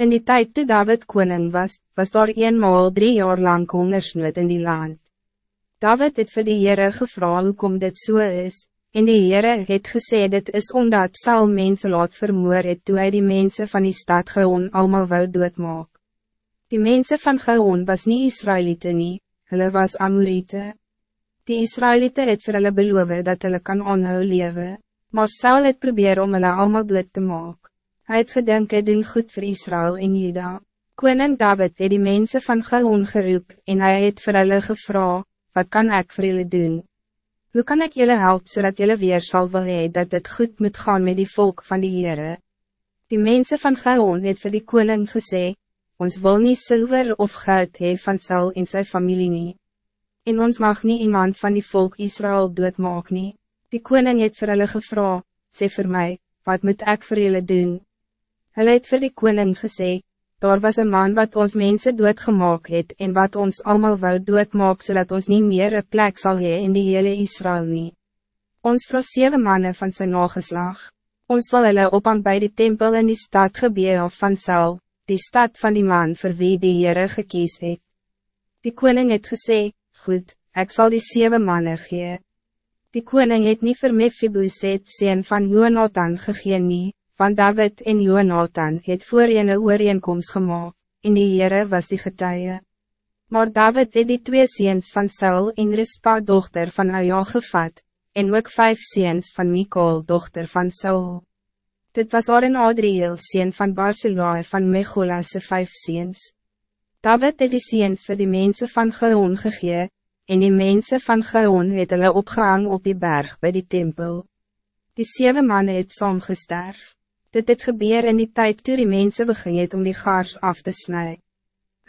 In die tijd toe David koning was, was daar eenmaal drie jaar lang hongersnood in die land. David het vir die Heere gevra hoekom dit so is, en die Heere het gesê dit is omdat Saul mense laat vermoor het toe hy die mense van die stad Geon allemaal wou doodmaak. Die mensen van Geon was niet Israëlieten nie, hulle was Amorite. Die Israëlieten het vir hulle beloof dat hulle kan onhou lewe, maar Saul het probeer om hulle allemaal dood te maak. Hij het gedink het doen goed voor Israël en Juda. Koning David het die mensen van Geon geroep en hij het vir hulle gevra, wat kan ik voor jullie doen? Hoe kan ik jullie helpen zodat jullie weer zal wil hee dat het goed moet gaan met die volk van die Heere? Die mensen van Geon het vir die koning gesê, ons wil niet zilver of goud hee van Saul en zijn familie nie. En ons mag niet iemand van die volk Israël doodmaak nie. Die koning het vir hulle gevra, sê vir my, wat moet ik voor jullie doen? Hulle het vir die koning gesê, daar was een man wat ons mensen doodgemaak het en wat ons allemaal wou doodmaak zodat ons niet meer een plek zal hee in die hele Israël nie. Ons vroeg zeven mannen van zijn nageslag. Ons wil hulle aan bij die tempel in die stad gebeur of van Saul, die stad van die man voor wie die Heere gekies het. Die koning het gesê, goed, ik zal die zeven mannen gee. Die koning het niet vir Mephiboset sien van Jonathan gegee nie, van David en Jonathan het voor een ooreenkomst gemaakt, en die Heere was die getuie. Maar David het die twee seens van Saul en Rispa dochter van Aja gevat, en ook vijf seens van Mikol dochter van Saul. Dit was Oren Adriel, sien van Barcelona van Mechola's vijf ziens. David het die ziens voor die mensen van Geon gegee, en die mensen van Geon het hulle opgehang op die berg bij die tempel. Die zeven mannen het saam gesterf. Dit het gebeur in die tijd toe die mensen begin het om die gaars af te snijden.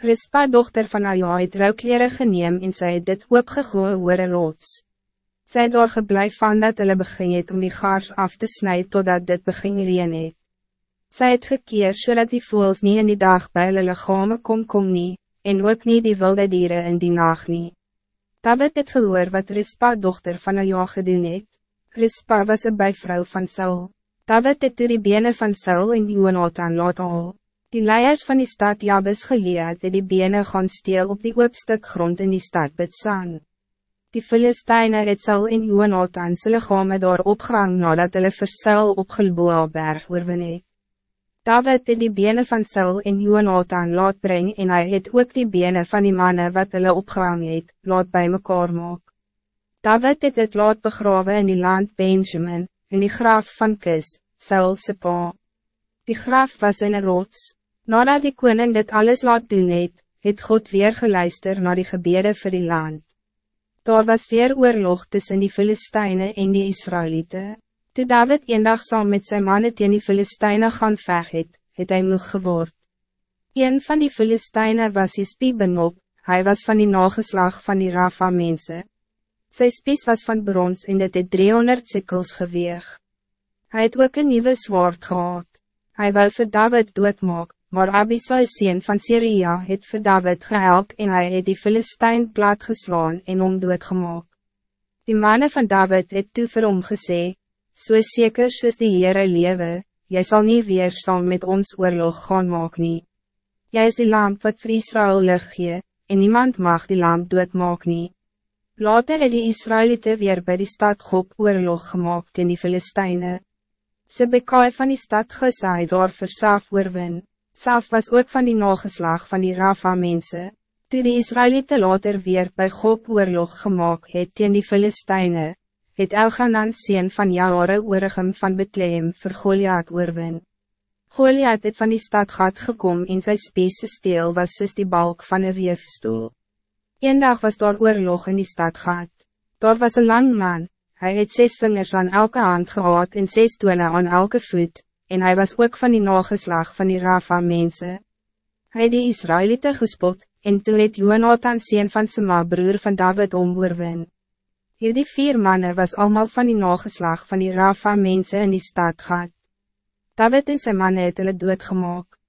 Rispa dochter van Aja het rouwkleren geneem en sy het dit oopgegooi oor een rots. Zij door geblijf van dat hulle begin het om die gaars af te snijden totdat dit begin reen het. Sy het gekeer zodat die voels niet in die dag bij hulle lichame kom kom nie, en ook niet die wilde dieren in die nacht nie. David het gehoor wat Rispa dochter van Aja gedoen het. Rispa was een bijvrouw van Saul. David het toe die bene van Saul en Jonathan laat al. Die leiers van die stad Jabes geleerd het die bene gaan steel op die oopstuk grond in die stad Betsaan. Die Filisteine het Saul en Jonathan sy lichame daar opgehang nadat hulle vir Saul op Gilboa berg oorwin het. David het die bene van Saul en Jonathan laat bring en hij het ook die bene van die mannen wat hulle opgehang het, laat bij mekaar maak. David het het laat begraven in die land Benjamin, in die graaf van Kis, Saul se pa. Die graaf was in een rots. Nadat die koning dit alles laat doen het, het God weer geluister naar die gebede voor die land. Daar was weer oorlog tussen die Filistijnen en die Israëlieten. Toen David eendag saam met zijn mannen teen die Filistijnen gaan veg het, het hy moeg geword. Een van die Filistijnen was Ispie Benop, hij was van die nageslag van die Rafa mense. Sy spies was van brons en dit het 300 sikkels geweeg. Hij het ook een nieuwe zwaard gehad. Hij wil voor David doodmaak, maar Abisai sien van Syria het vir David gehelp en hij het die Filistijn plat geslaan en om doodgemaak. Die mannen van David het toe vir hom gesê, so seker soos die Heere lewe, jy sal nie weer saam met ons oorlog gaan maak nie. Jy is die lamp wat vir Israel lig gee, en niemand mag die lamp doodmaak nie. Later het die Israëlieten weer bij die stad Gop oorlog gemaakt in die Filistijnen. Ze bekaai van die stad gesaai door versaf oorwin. Saf was ook van die nageslag van die Rafa mensen. Toen die Israëlieten later weer bij God oorlog gemaakt het teen die Filistijnen, het Elganan sien van Jahore oorigem van Betlehem vir Goliath oorwin. Goliath het van die stad gat gekom en sy spese steel was soos die balk van een weefstoel. Eendag was daar oorlog in die stad gat. Daar was een lang man, hij het zes vingers aan elke hand gehad en zes tone aan elke voet, en hij was ook van die nageslag van die Rafa mensen. Hij die Israëlieten gespot, en toe het Jonathan sien van Sema broer van David omoorwin. Hierdie vier mannen was allemaal van die nageslag van die Rafa mensen in die stad gehad. David en zijn mannen het hulle doodgemaak.